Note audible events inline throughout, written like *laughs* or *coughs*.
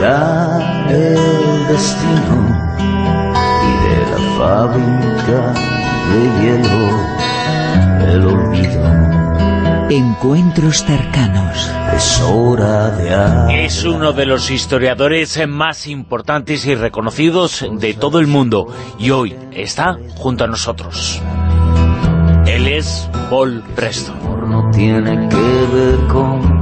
alterar el destino y de la fábrica de hielo el olvido. Encuentros cercanos. Es hora de. Es uno de los historiadores más importantes y reconocidos de todo el mundo y hoy está junto a nosotros. Él es Paul Preston. No tiene que ver contigo.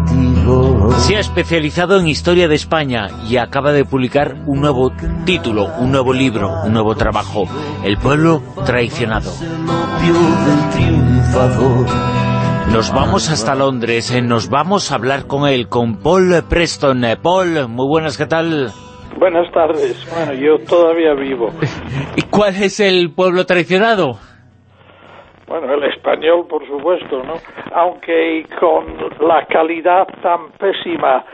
Se ha especializado en Historia de España y acaba de publicar un nuevo título, un nuevo libro, un nuevo trabajo, El pueblo traicionado. Nos vamos hasta Londres, eh, nos vamos a hablar con él, con Paul Preston. Eh, Paul, muy buenas, ¿qué tal? Buenas tardes. Bueno, yo todavía vivo. *laughs* ¿Y cuál es el pueblo traicionado? Bueno, el español, por supuesto, ¿no? Aunque con la calidad tan pésima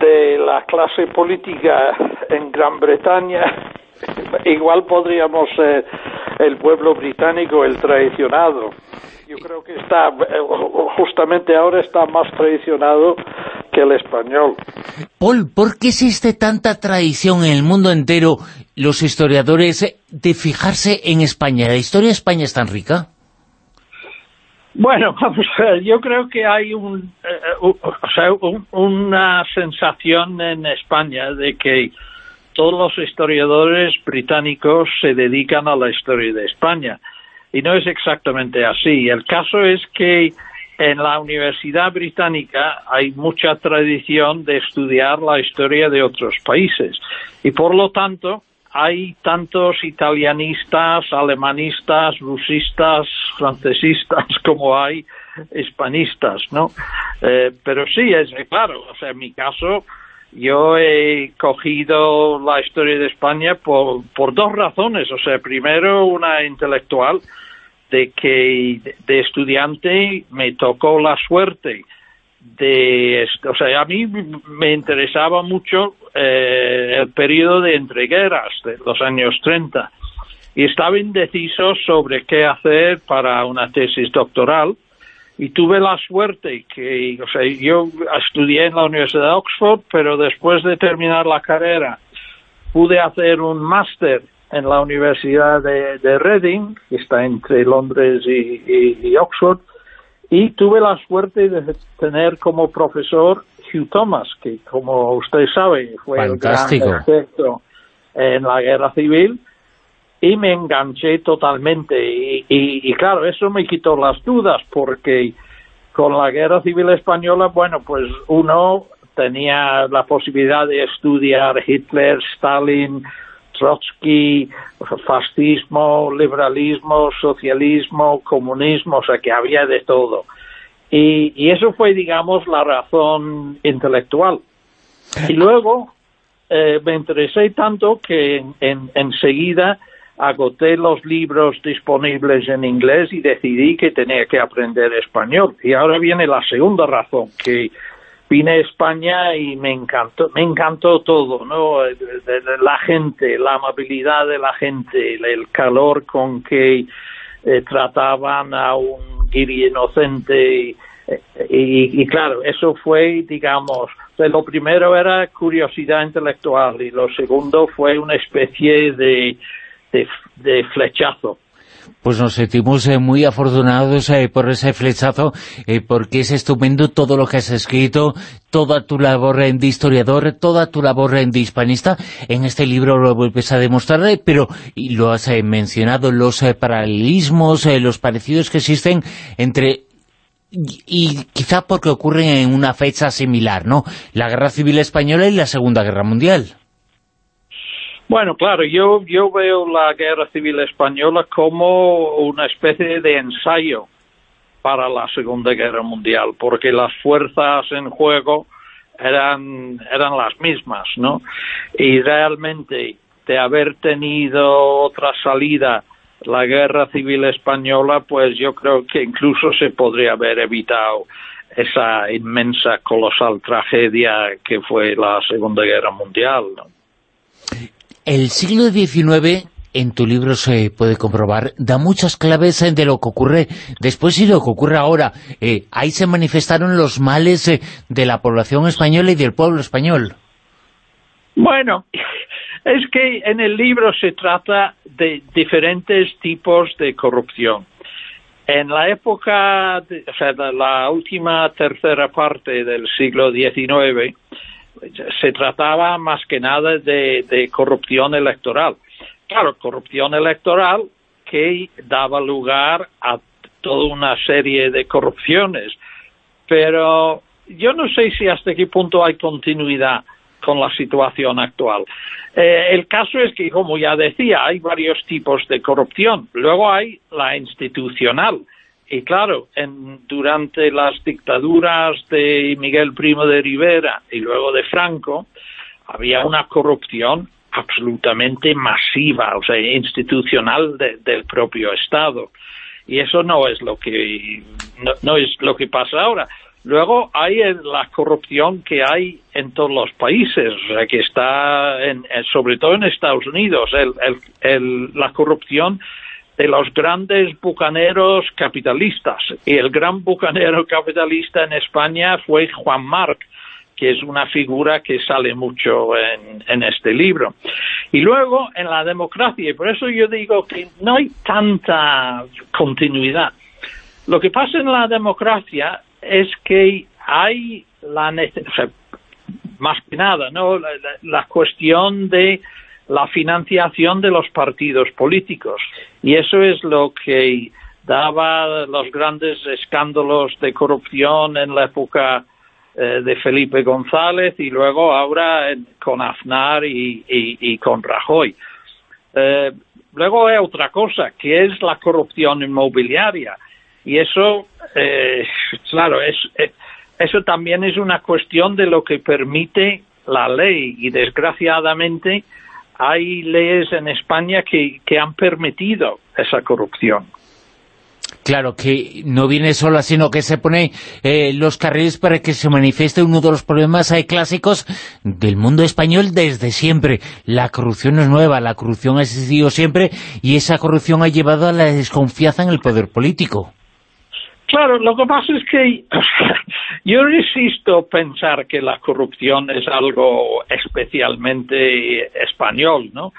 de la clase política en Gran Bretaña, *laughs* igual podríamos ser el pueblo británico el traicionado. Yo creo que está, eh, justamente ahora está más traicionado que el español. Paul, ¿por qué existe tanta tradición en el mundo entero, los historiadores, de fijarse en España? ¿La historia de España es tan rica? Bueno, *laughs* vamos a ver, yo creo que hay un, eh, u- o sea, un- una sensación en España de que todos los historiadores británicos se dedican a la historia de España. Y no es exactamente así. El caso es que en la Universidad Británica hay mucha tradición de estudiar la historia de otros países. Y por lo tanto, hay tantos italianistas, alemanistas, rusistas, francesistas *laughs* como hay hispanistas, ¿no? Eh, pero sí, es claro, o sea, en mi caso, yo he cogido la historia de España por, por dos razones. O sea, primero, una intelectual, de que de estudiante me tocó la suerte de, o sea, a mí me interesaba mucho eh, el periodo de entreguerras de los años 30 y estaba indeciso sobre qué hacer para una tesis doctoral. Y tuve la suerte que, o sea, yo estudié en la Universidad de Oxford, pero después de terminar la carrera pude hacer un máster en la Universidad de, de Reading, que está entre Londres y Oxford, y tuve la suerte de tener como profesor Hugh Thomas, que como usted sabe fue Fantástico. el gran experto en la guerra civil, y me enganché totalmente. Y, y- y claro, eso me quitó las dudas, porque con la guerra civil española, bueno, pues uno tenía la posibilidad de estudiar Hitler, Stalin, Trotsky, fascismo, liberalismo, socialismo, comunismo, o sea que había de todo. Y, y eso fue, digamos, la razón intelectual. Y luego eh, me interesé tanto que en- en- enseguida agoté los libros disponibles en inglés y decidí que tenía que aprender español. Y ahora viene la segunda razón, que vine a España y me encantó, me encantó todo, ¿no? La gente, la amabilidad de la gente, el, calor con que eh, trataban a un guiri inocente y, eh, y, claro, eso fue, digamos, lo primero era curiosidad intelectual y lo segundo fue una especie de, de flechazo. Pues nos sentimos eh, muy afortunados eh, por ese flechazo, eh, porque es estupendo todo lo que has escrito, toda tu labor de historiador, toda tu labor de hispanista. En este libro lo vuelves a demostrar, pero y lo has mencionado, los paralelismos, los parecidos que existen entre y quizá porque ocurren en una fecha similar, ¿no? La Guerra Civil Española y la Segunda Guerra Mundial. Bueno, claro, yo, yo veo la guerra civil española como una especie de ensayo para la Segunda Guerra Mundial, porque las fuerzas en juego eran, eran las mismas, ¿no? Y realmente de haber tenido otra salida la guerra civil española, pues yo creo que incluso se podría haber evitado esa inmensa, colosal tragedia que fue la Segunda Guerra Mundial. ¿no? El siglo XIX en tu libro se puede comprobar, da muchas claves de lo que ocurre después y lo que ocurre ahora. Eh, ahí se manifestaron los males eh, de la población española y del pueblo español. Bueno, *laughs* es que en el libro se trata de diferentes tipos de corrupción. En la época, o sea, la última tercera parte del siglo XIX, se trataba más que nada de corrupción electoral claro, corrupción electoral que daba lugar a toda una serie de corrupciones. Pero yo no sé si hasta qué punto hay continuidad con la situación actual. Eh, el caso es que, como ya decía, hay varios tipos de corrupción. Luego hay la institucional. Y claro, en, durante las dictaduras de Miguel Primo de Rivera y luego de Franco, había una corrupción absolutamente masiva, o sea, institucional del propio Estado. Y eso no es lo que no, es lo que pasa ahora. Luego hay la corrupción que hay en todos los países, o sea, que está, en, sobre todo en Estados Unidos, el, el, la corrupción de los grandes bucaneros capitalistas. Y el gran bucanero *laughs* capitalista en España fue Juan Marc, que es una figura que sale mucho en, este libro. Y luego en la democracia, y por eso yo digo que no hay tanta continuidad. Lo que pasa en la democracia es que hay la necesidad, más que nada, ¿no? La, cuestión de la financiación de los partidos políticos. Y eso es lo que daba los grandes escándalos de corrupción en la época eh, de Felipe González y luego ahora con Aznar y, con Rajoy. Eh, luego hay otra cosa, que es la corrupción inmobiliaria. Y eso, eh, claro, es, eso también es una cuestión de lo que permite la ley y desgraciadamente hay leyes en España que han permitido esa corrupción. Claro, que no viene sola, sino que se pone eh, los carriles para que se manifieste uno de los problemas hay clásicos del mundo español desde siempre. La corrupción no es nueva, la corrupción ha existido siempre y esa corrupción ha llevado a la desconfianza en el poder político. Claro, lo que pasa es que *coughs* yo resisto pensar que la corrupción es algo especialmente español, ¿no?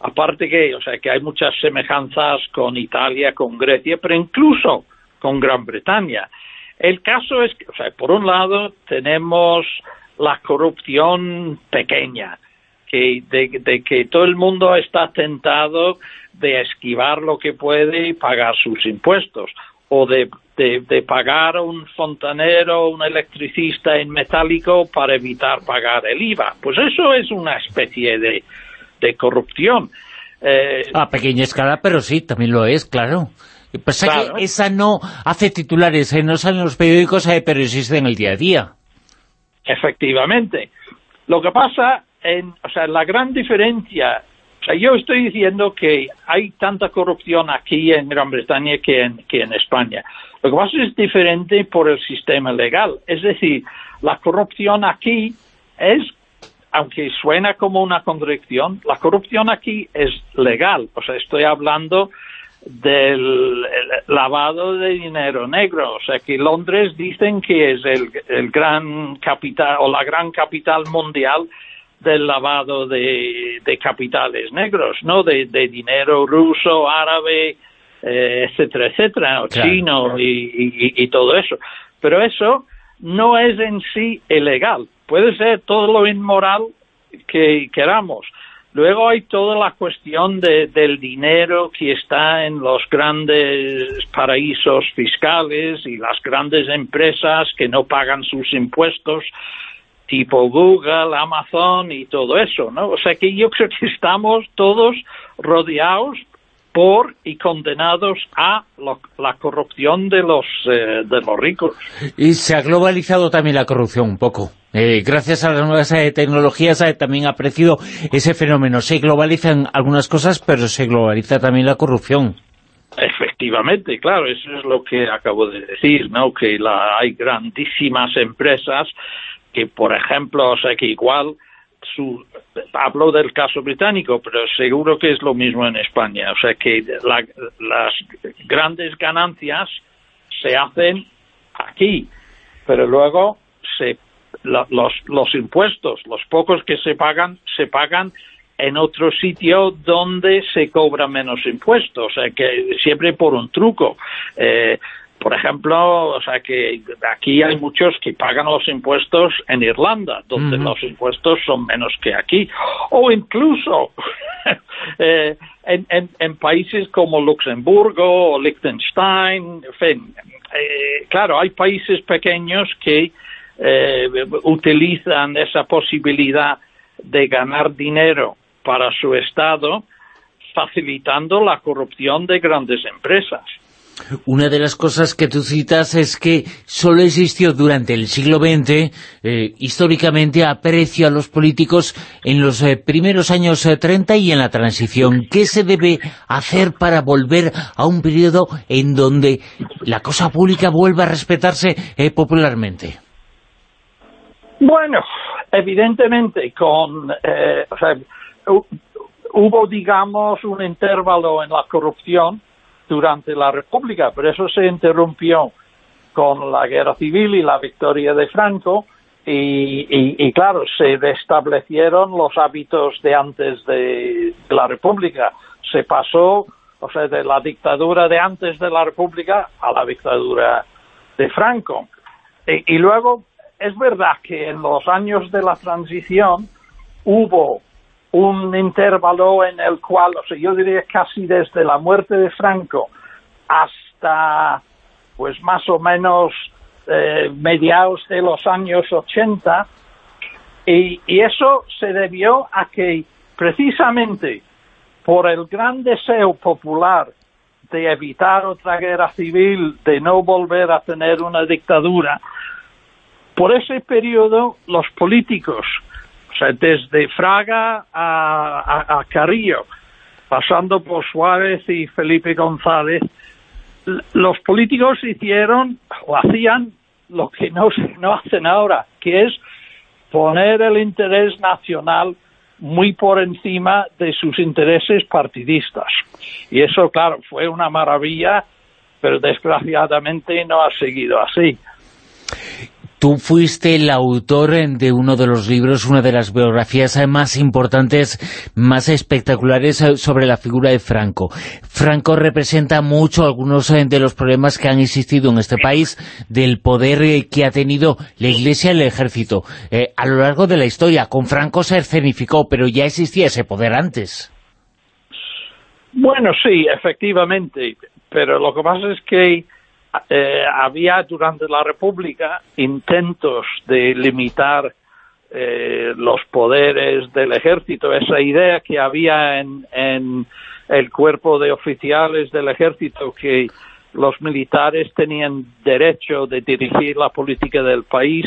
Aparte que, o sea, que hay muchas semejanzas con Italia, con Grecia, pero incluso con Gran Bretaña. El caso es que, o sea, por un lado tenemos la corrupción pequeña, que de, que todo el mundo está tentado de esquivar lo que puede y pagar sus impuestos, o de, de, pagar a un fontanero, un electricista en metálico para evitar pagar el IVA. Pues eso es una especie de, de corrupción. Eh, a pequeña escala, pero sí, también lo es, claro. Pasa que esa no hace titulares, eh, no salen los periódicos, eh, pero existe en el día a día. Efectivamente. Lo que pasa, en, o sea, la gran diferencia, o sea, yo estoy diciendo que hay tanta corrupción aquí en Gran Bretaña que en, que en España. Lo que pasa es diferente por el sistema legal. Es decir, la corrupción aquí es aunque suena como una contradicción, la corrupción aquí es legal. O sea, estoy hablando del lavado de dinero negro. O sea, que Londres dicen que es el, gran capital o la gran capital mundial del lavado de, capitales negros, ¿no? De, dinero ruso, árabe, eh, etcétera, etcétera, o chino y todo eso. Pero eso no es en sí ilegal puede ser todo lo inmoral que queramos. Luego hay toda la cuestión del dinero que está en los grandes paraísos fiscales y las grandes empresas que no pagan sus impuestos, tipo Google, Amazon y todo eso, ¿no? O sea que yo creo que estamos todos rodeados por y condenados a la corrupción de los, eh, de los ricos. Y se ha globalizado también la corrupción un poco. Eh, gracias a las nuevas eh, tecnologías también ha aparecido ese fenómeno. Se globalizan algunas cosas, pero se globaliza también la corrupción. Efectivamente, claro, eso es lo que acabo de decir, ¿no? Que la, hay grandísimas empresas que, por ejemplo, o sea, que igual su, hablo del caso británico, pero seguro que es lo mismo en España. O sea que las grandes ganancias se hacen aquí, pero luego se, los, los impuestos, los pocos que se pagan, se pagan en otro sitio donde se cobra menos impuestos, o sea que siempre por un truco. Eh, por ejemplo, o sea que aquí hay muchos que pagan los impuestos en Irlanda, donde los impuestos son menos que aquí, o incluso *laughs* eh, en, en, países como Luxemburgo o Liechtenstein, en fin, eh, claro, hay países pequeños que eh, utilizan esa posibilidad de ganar dinero para su Estado, facilitando la corrupción de grandes empresas. Una de las cosas que tú citas es que solo existió durante el siglo XX, eh, históricamente, aprecio a los políticos en los eh, primeros años 30 eh, y en la transición. ¿Qué se debe hacer para volver a un periodo en donde la cosa pública vuelva a respetarse popularmente? Bueno, evidentemente, con hubo, digamos, un intervalo en la corrupción durante la República, pero eso se interrumpió con la guerra civil y la victoria de Franco y, claro, se restablecieron los hábitos de antes de, la República. Se pasó, o sea, de la dictadura de antes de la República a la dictadura de Franco. y luego, es verdad que en los años de la transición hubo un intervalo en el cual, o sea, yo diría casi desde la muerte de Franco hasta, pues más o menos eh, mediados de los años 80, y, y eso se debió a que precisamente por el gran deseo popular de evitar otra guerra civil, de no volver a tener una dictadura, por ese periodo los políticos desde Fraga a, Carrillo, pasando por Suárez y Felipe González, los políticos hicieron o hacían lo que no, no hacen ahora, que es poner el interés nacional muy por encima de sus intereses partidistas. Y eso, claro, fue una maravilla, pero desgraciadamente no ha seguido así. Tú fuiste el autor de uno de los libros, una de las biografías más importantes, más espectaculares sobre la figura de Franco. Franco representa mucho algunos de los problemas que han existido en este país, del poder que ha tenido la Iglesia y el Ejército. Eh, a lo largo de la historia, con Franco se escenificó, pero ya existía ese poder antes. Bueno, sí, efectivamente, pero lo que pasa es que eh, había durante la República intentos de limitar eh, los poderes del ejército, esa idea que había en, el cuerpo de oficiales del ejército que los militares tenían derecho de dirigir la política del país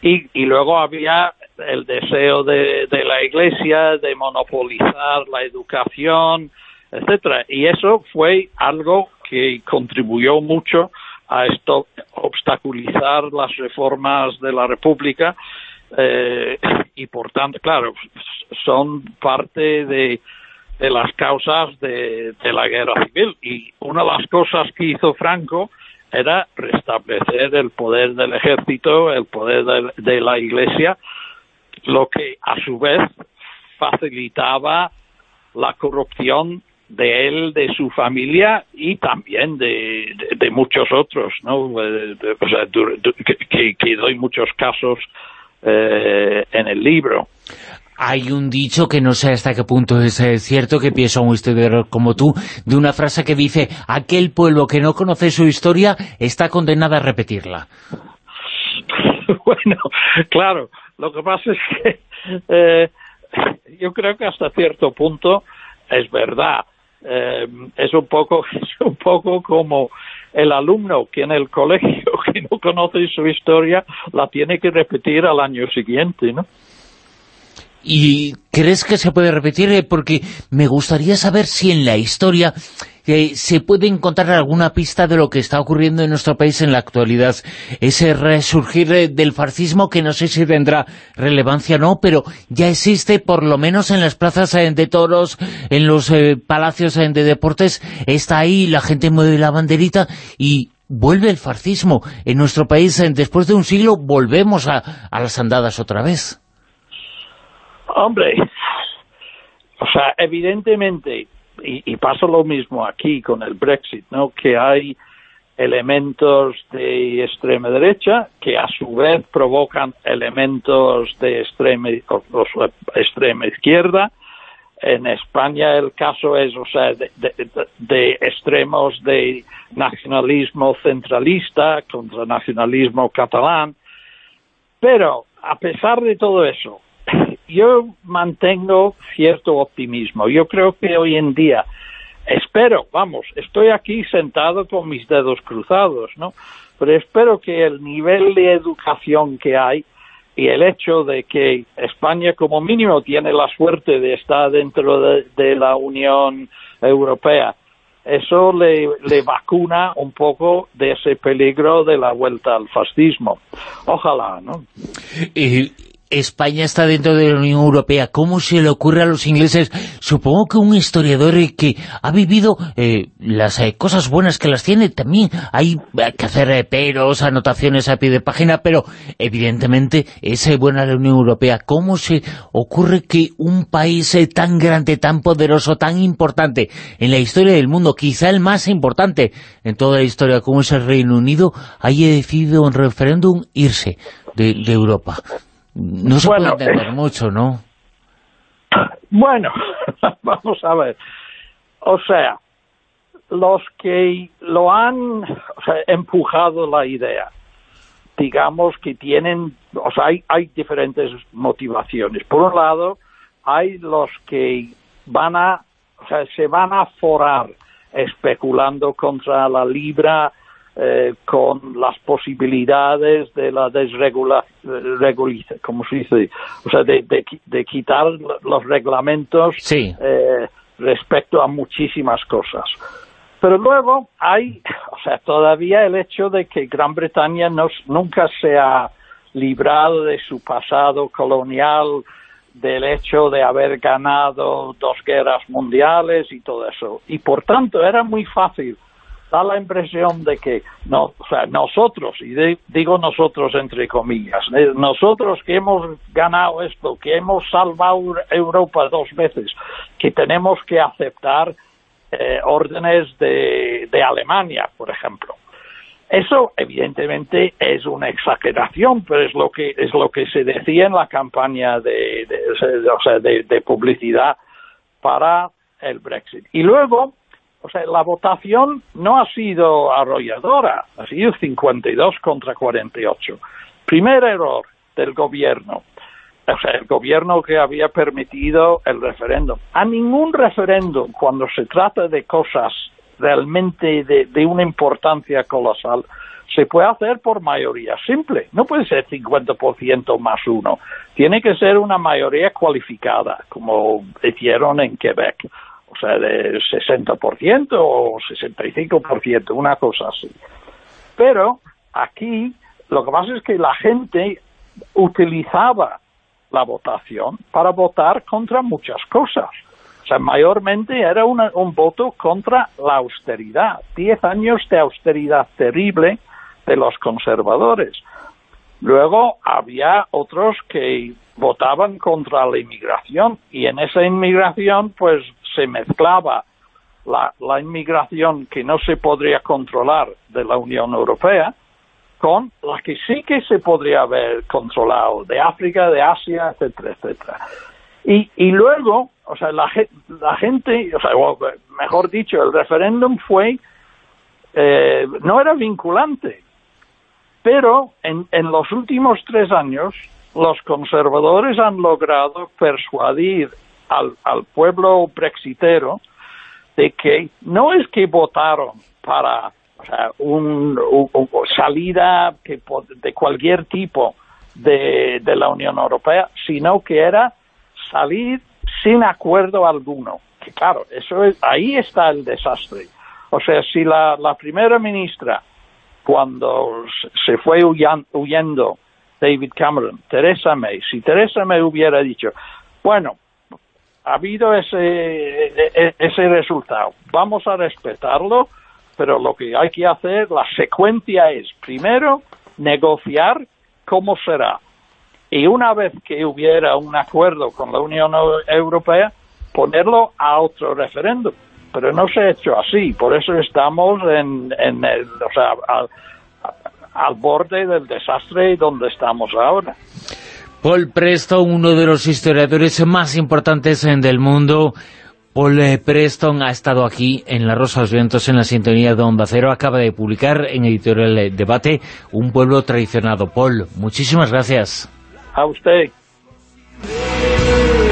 y, y luego había el deseo de, de, la Iglesia de monopolizar la educación, etcétera. Y eso fue algo que contribuyó mucho a esto, obstaculizar las reformas de la República eh, y por tanto, claro, son parte de, las causas de, la guerra civil. Y una de las cosas que hizo Franco era restablecer el poder del ejército, el poder de, de la iglesia, lo que a su vez facilitaba la corrupción de él, de su familia y también de, de, muchos otros, ¿no? Eh, o sea, que, que, doy muchos casos eh, en el libro. Hay un dicho que no sé hasta qué punto es eh, cierto, que piensa un historiador como tú, de una frase que dice, aquel pueblo que no conoce su historia está condenado a repetirla. *laughs* bueno, claro, lo que pasa es que eh, yo creo que hasta cierto punto es verdad eh, es un poco *laughs* es un poco como el alumno que en el colegio *laughs* que no conoce su historia la tiene que repetir al año siguiente, ¿no? ¿Y crees que se puede repetir? Eh, porque me gustaría saber si en la historia eh, se puede encontrar alguna pista de lo que está ocurriendo en nuestro país en la actualidad. Ese resurgir eh, del fascismo que no sé si tendrá relevancia o no, pero ya existe por lo menos en las plazas de toros, en los palacios de deportes, está ahí, la gente mueve la banderita y vuelve el fascismo. En nuestro país, después de un siglo, volvemos a las andadas otra vez. Hombre, o sea, evidentemente, y, pasa lo mismo aquí con el Brexit, ¿no? Que hay elementos de extrema derecha que a su vez provocan elementos de extrema, extrema izquierda. En España el caso es, o sea, de extremos de nacionalismo centralista contra nacionalismo catalán. Pero, a pesar de todo eso, yo mantengo cierto optimismo. Yo creo que hoy en día, espero, vamos, estoy aquí sentado con mis dedos cruzados, ¿no? Pero espero que el nivel de educación que hay y el hecho de que España como mínimo tiene la suerte de estar dentro de, la Unión Europea, eso le, le, vacuna un poco de ese peligro de la vuelta al fascismo. Ojalá, ¿no? Y España está dentro de la Unión Europea. ¿Cómo se le ocurre a los ingleses? Supongo que un historiador que ha vivido eh, las eh, cosas buenas que las tiene, también hay que hacer eh, peros, anotaciones a pie de página, pero evidentemente es buena la Unión Europea. ¿Cómo se ocurre que un país tan grande, tan poderoso, tan importante en la historia del mundo, quizá el más importante en toda la historia, como es el Reino Unido, haya decidido en referéndum irse de Europa? No se puede entender mucho, ¿no? Bueno, *laughs* vamos a ver. O sea, los que lo han empujado la idea, digamos que tienen, o sea, hay, hay diferentes motivaciones. Por un lado, hay los que van a, o sea, se van a forar especulando contra la libra eh, con las posibilidades de la desregulación, como se dice, o sea, de, de, quitar los reglamentos eh, respecto a muchísimas cosas. Pero luego hay, o sea, todavía el hecho de que Gran Bretaña no, nunca se ha librado de su pasado colonial, del hecho de haber ganado dos guerras mundiales y todo eso. Y por tanto era muy fácil da la impresión de que no, nosotros, y digo nosotros entre comillas, nosotros que hemos ganado esto, que hemos salvado Europa dos veces, que tenemos que aceptar eh, órdenes de, de Alemania, por ejemplo. Eso evidentemente es una exageración, pero es lo que es lo que se decía en la campaña de, de, de, de publicidad para el Brexit. Y luego o sea, la votación no ha sido arrolladora, ha sido 52 contra 48. Primer error del gobierno, o sea, el gobierno que había permitido el referéndum. A ningún referéndum, cuando se trata de cosas realmente de, de una importancia colosal, se puede hacer por mayoría simple. No puede ser 50% más uno. Tiene que ser una mayoría cualificada, como hicieron en Quebec o sea, de 60% o 65%, una cosa así. Pero aquí lo que pasa es que la gente utilizaba la votación para votar contra muchas cosas. O sea, mayormente era un voto contra la austeridad. Diez años de austeridad terrible de los conservadores. Luego había otros que votaban contra la inmigración y en esa inmigración pues se mezclaba la, la inmigración que no se podría controlar de la Unión Europea con la que sí que se podría haber controlado de África, de Asia, etcétera, etcétera. Y, y luego, o sea, la, gente, o sea, mejor dicho, el referéndum fue, eh, no era vinculante, pero en, en los últimos tres años los conservadores han logrado persuadir al, al pueblo brexitero de que no es que votaron para una salida que, de cualquier tipo de, de la Unión Europea, sino que era salir sin acuerdo alguno. Que claro, eso es, ahí está el desastre. O sea, si la, la primera ministra, cuando se fue huyendo David Cameron, Teresa May, si Teresa May hubiera dicho, bueno, ha habido ese, e, e, ese resultado, vamos a respetarlo, pero lo que hay que hacer, la secuencia es, primero, negociar cómo será. Y una vez que hubiera un acuerdo con la Unión Europea, ponerlo a otro referéndum. Pero no se ha hecho así, por eso estamos en, en el, o sea, al, al borde del desastre donde estamos ahora. Paul Preston, uno de los historiadores más importantes del mundo, Paul eh, Preston ha estado aquí en La Rosa de los Vientos, en la sintonía de Onda Cero. Acaba de publicar en Editorial Debate Un pueblo traicionado. Paul, muchísimas gracias. A usted.